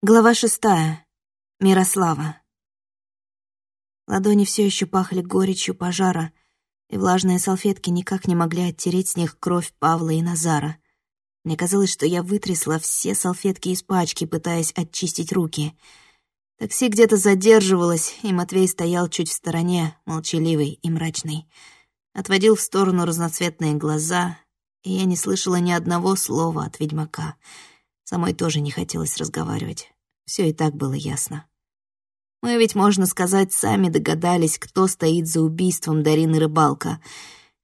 Глава шестая. Мирослава. Ладони все еще пахли горечью пожара, и влажные салфетки никак не могли оттереть с них кровь Павла и Назара. Мне казалось, что я вытрясла все салфетки из пачки, пытаясь очистить руки. Такси где-то задерживалось, и Матвей стоял чуть в стороне, молчаливый и мрачный. Отводил в сторону разноцветные глаза, и я не слышала ни одного слова от ведьмака — Самой тоже не хотелось разговаривать. Все и так было ясно. Мы ведь, можно сказать, сами догадались, кто стоит за убийством Дарины Рыбалка.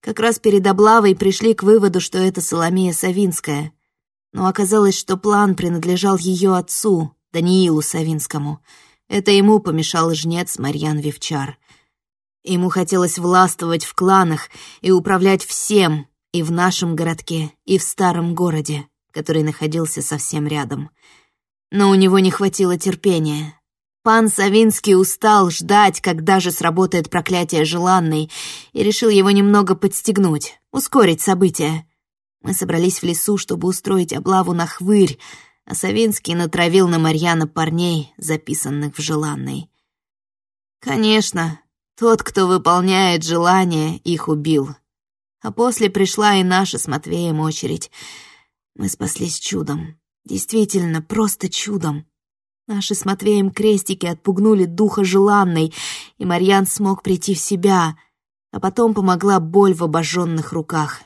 Как раз перед облавой пришли к выводу, что это Соломея Савинская. Но оказалось, что план принадлежал ее отцу, Даниилу Савинскому. Это ему помешал жнец Марьян Вивчар. Ему хотелось властвовать в кланах и управлять всем, и в нашем городке, и в старом городе который находился совсем рядом. Но у него не хватило терпения. Пан Савинский устал ждать, когда же сработает проклятие желанной, и решил его немного подстегнуть, ускорить события. Мы собрались в лесу, чтобы устроить облаву на хвырь, а Савинский натравил на Марьяна парней, записанных в желанной. Конечно, тот, кто выполняет желание, их убил. А после пришла и наша с Матвеем очередь — мы спаслись чудом. Действительно, просто чудом. Наши с Матвеем крестики отпугнули духа желанной, и Марьян смог прийти в себя, а потом помогла боль в обожженных руках.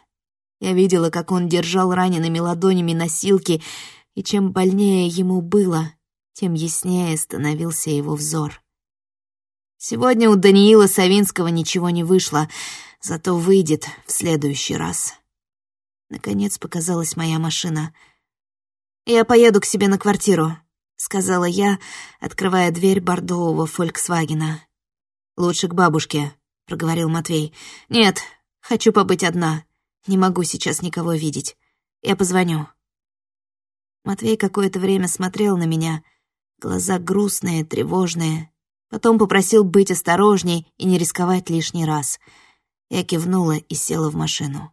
Я видела, как он держал ранеными ладонями носилки, и чем больнее ему было, тем яснее становился его взор. Сегодня у Даниила Савинского ничего не вышло, зато выйдет в следующий раз. Наконец показалась моя машина. «Я поеду к себе на квартиру», — сказала я, открывая дверь бордового «Фольксвагена». «Лучше к бабушке», — проговорил Матвей. «Нет, хочу побыть одна. Не могу сейчас никого видеть. Я позвоню». Матвей какое-то время смотрел на меня, глаза грустные, тревожные. Потом попросил быть осторожней и не рисковать лишний раз. Я кивнула и села в машину.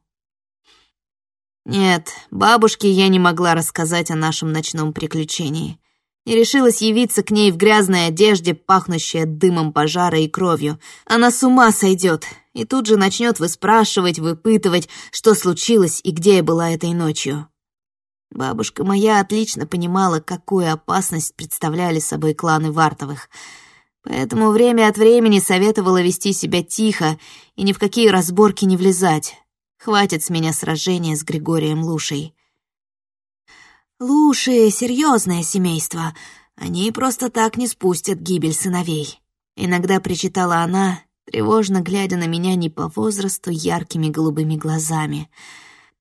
Нет, бабушке я не могла рассказать о нашем ночном приключении. И решилась явиться к ней в грязной одежде, пахнущей дымом пожара и кровью. Она с ума сойдет и тут же начнет выспрашивать, выпытывать, что случилось и где я была этой ночью. Бабушка моя отлично понимала, какую опасность представляли собой кланы Вартовых, поэтому время от времени советовала вести себя тихо и ни в какие разборки не влезать, Хватит с меня сражения с Григорием Лушей. Луши — серьезное семейство. Они просто так не спустят гибель сыновей. Иногда причитала она, тревожно глядя на меня не по возрасту яркими голубыми глазами.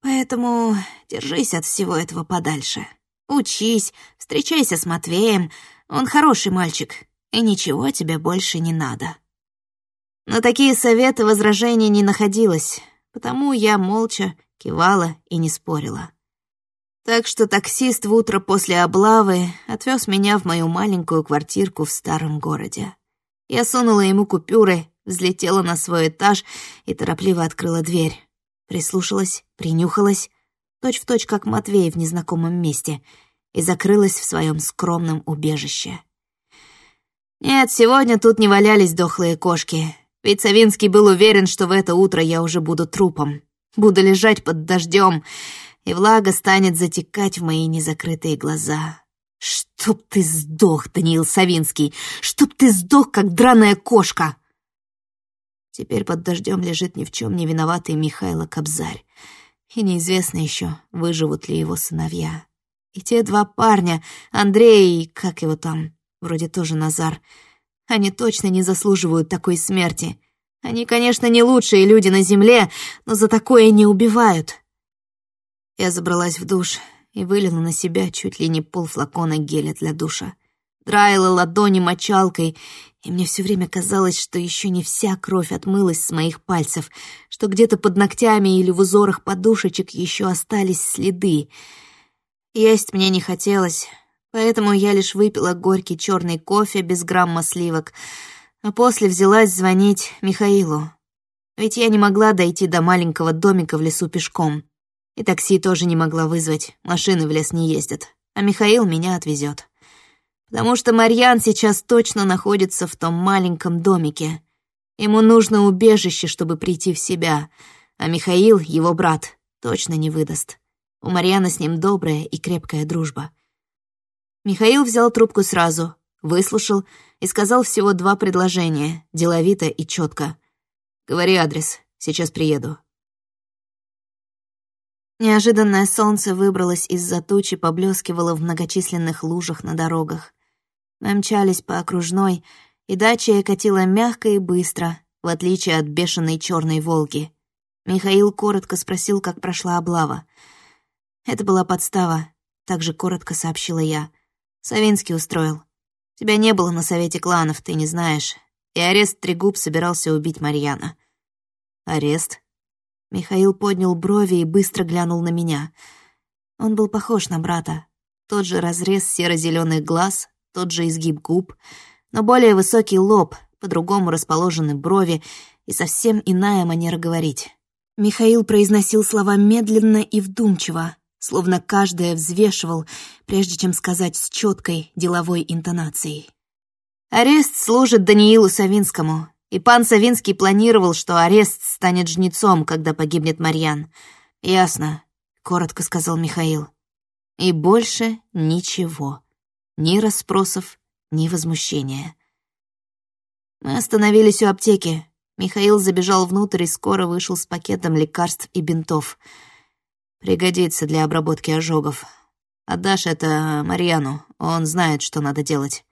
Поэтому держись от всего этого подальше. Учись, встречайся с Матвеем. Он хороший мальчик, и ничего тебе больше не надо. Но такие советы возражений не находилось потому я молча кивала и не спорила. Так что таксист в утро после облавы отвез меня в мою маленькую квартирку в старом городе. Я сунула ему купюры, взлетела на свой этаж и торопливо открыла дверь. Прислушалась, принюхалась, точь-в-точь, точь, как Матвей в незнакомом месте, и закрылась в своем скромном убежище. Нет, сегодня тут не валялись дохлые кошки, ведь Савинский был уверен, что в это утро я уже буду трупом. Буду лежать под дождем, и влага станет затекать в мои незакрытые глаза. Чтоб ты сдох, Даниил Савинский! Чтоб ты сдох, как драная кошка! Теперь под дождем лежит ни в чем не виноватый Михайло Кобзарь. И неизвестно еще, выживут ли его сыновья. И те два парня, Андрей и как его там, вроде тоже Назар — они точно не заслуживают такой смерти. Они, конечно, не лучшие люди на земле, но за такое не убивают. Я забралась в душ и вылила на себя чуть ли не полфлакона геля для душа. Драила ладони мочалкой, и мне все время казалось, что еще не вся кровь отмылась с моих пальцев, что где-то под ногтями или в узорах подушечек еще остались следы. Есть мне не хотелось, Поэтому я лишь выпила горький черный кофе без грамма сливок, а после взялась звонить Михаилу. Ведь я не могла дойти до маленького домика в лесу пешком. И такси тоже не могла вызвать, машины в лес не ездят, а Михаил меня отвезет. Потому что Марьян сейчас точно находится в том маленьком домике. Ему нужно убежище, чтобы прийти в себя, а Михаил, его брат, точно не выдаст. У Марьяна с ним добрая и крепкая дружба. Михаил взял трубку сразу, выслушал и сказал всего два предложения, деловито и четко. «Говори адрес, сейчас приеду». Неожиданное солнце выбралось из-за тучи, поблескивало в многочисленных лужах на дорогах. Мы мчались по окружной, и дача катила мягко и быстро, в отличие от бешеной черной «Волги». Михаил коротко спросил, как прошла облава. «Это была подстава», — также коротко сообщила я. «Савинский устроил. Тебя не было на совете кланов, ты не знаешь. И арест Трегуб собирался убить Марьяна». «Арест?» Михаил поднял брови и быстро глянул на меня. Он был похож на брата. Тот же разрез серо зеленых глаз, тот же изгиб губ, но более высокий лоб, по-другому расположены брови и совсем иная манера говорить. Михаил произносил слова медленно и вдумчиво, словно каждое взвешивал, прежде чем сказать с четкой деловой интонацией. «Арест служит Даниилу Савинскому, и пан Савинский планировал, что арест станет жнецом, когда погибнет Марьян. Ясно», — коротко сказал Михаил. «И больше ничего. Ни расспросов, ни возмущения. Мы остановились у аптеки. Михаил забежал внутрь и скоро вышел с пакетом лекарств и бинтов. Пригодится для обработки ожогов. Отдашь это Марьяну, он знает, что надо делать.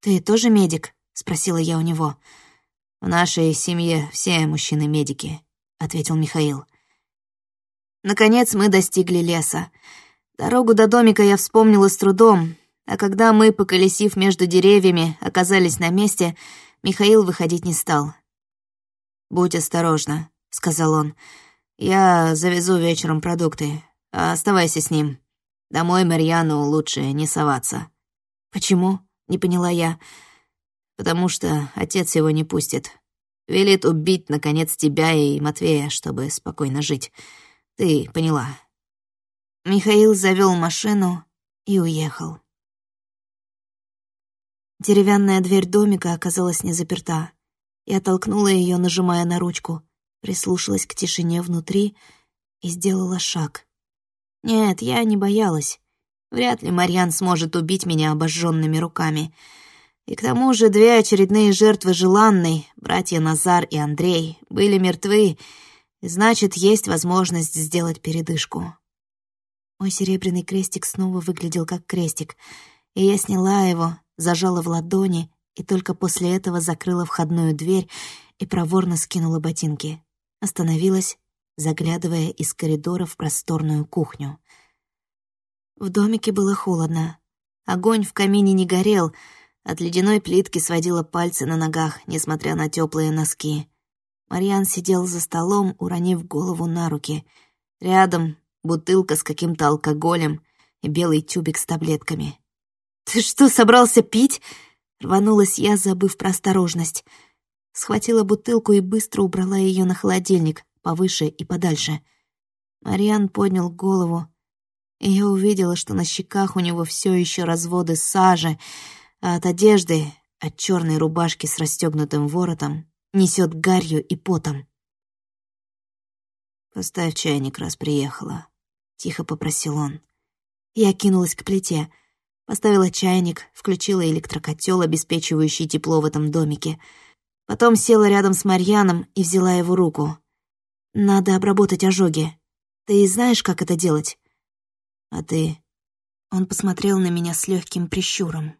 «Ты тоже медик?» — спросила я у него. «В нашей семье все мужчины-медики», — ответил Михаил. Наконец мы достигли леса. Дорогу до домика я вспомнила с трудом, а когда мы, поколесив между деревьями, оказались на месте, Михаил выходить не стал. «Будь осторожна», — сказал он. «Я завезу вечером продукты, оставайся с ним. Домой Марьяну лучше не соваться». «Почему?» — не поняла я. «Потому что отец его не пустит. Велит убить, наконец, тебя и Матвея, чтобы спокойно жить. Ты поняла». Михаил завел машину и уехал. Деревянная дверь домика оказалась не заперта. Я толкнула ее, нажимая на ручку, прислушалась к тишине внутри и сделала шаг. Нет, я не боялась. Вряд ли Марьян сможет убить меня обожженными руками. И к тому же две очередные жертвы желанной, братья Назар и Андрей, были мертвы, значит, есть возможность сделать передышку. Мой серебряный крестик снова выглядел как крестик, и я сняла его, зажала в ладони и только после этого закрыла входную дверь и проворно скинула ботинки. Остановилась, заглядывая из коридора в просторную кухню. В домике было холодно. Огонь в камине не горел, от ледяной плитки сводила пальцы на ногах, несмотря на теплые носки. Марьян сидел за столом, уронив голову на руки. Рядом бутылка с каким-то алкоголем и белый тюбик с таблетками. «Ты что, собрался пить?» Рванулась я, забыв про осторожность. Схватила бутылку и быстро убрала ее на холодильник, повыше и подальше. Мариан поднял голову, и я увидела, что на щеках у него все еще разводы сажи, а от одежды, от черной рубашки с расстегнутым воротом, несет гарью и потом. «Поставь чайник, раз приехала», — тихо попросил он. Я кинулась к плите — Поставила чайник, включила электрокотел, обеспечивающий тепло в этом домике. Потом села рядом с Марьяном и взяла его руку. «Надо обработать ожоги. Ты знаешь, как это делать?» «А ты?» Он посмотрел на меня с легким прищуром.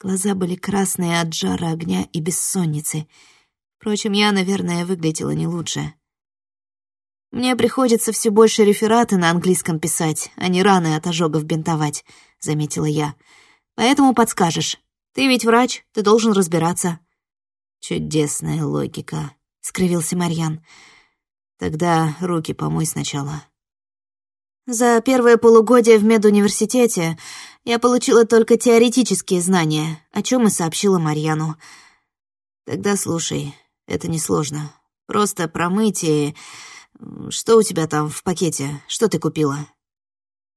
Глаза были красные от жара огня и бессонницы. Впрочем, я, наверное, выглядела не лучше. Мне приходится все больше рефераты на английском писать, а не раны от ожогов бинтовать заметила я. «Поэтому подскажешь. Ты ведь врач, ты должен разбираться». «Чудесная логика», — скривился Марьян. «Тогда руки помой сначала». За первое полугодие в медуниверситете я получила только теоретические знания, о чем и сообщила Марьяну. Тогда слушай, это несложно. Просто промыть и... Что у тебя там в пакете? Что ты купила?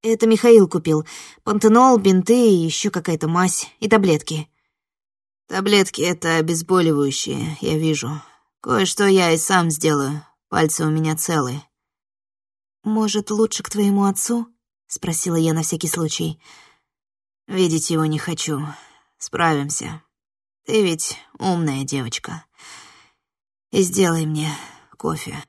Это Михаил купил. Пантенол, бинты и еще какая-то мазь и таблетки. Таблетки — это обезболивающие, я вижу. Кое-что я и сам сделаю. Пальцы у меня целые. «Может, лучше к твоему отцу?» — спросила я на всякий случай. «Видеть его не хочу. Справимся. Ты ведь умная девочка. И сделай мне кофе».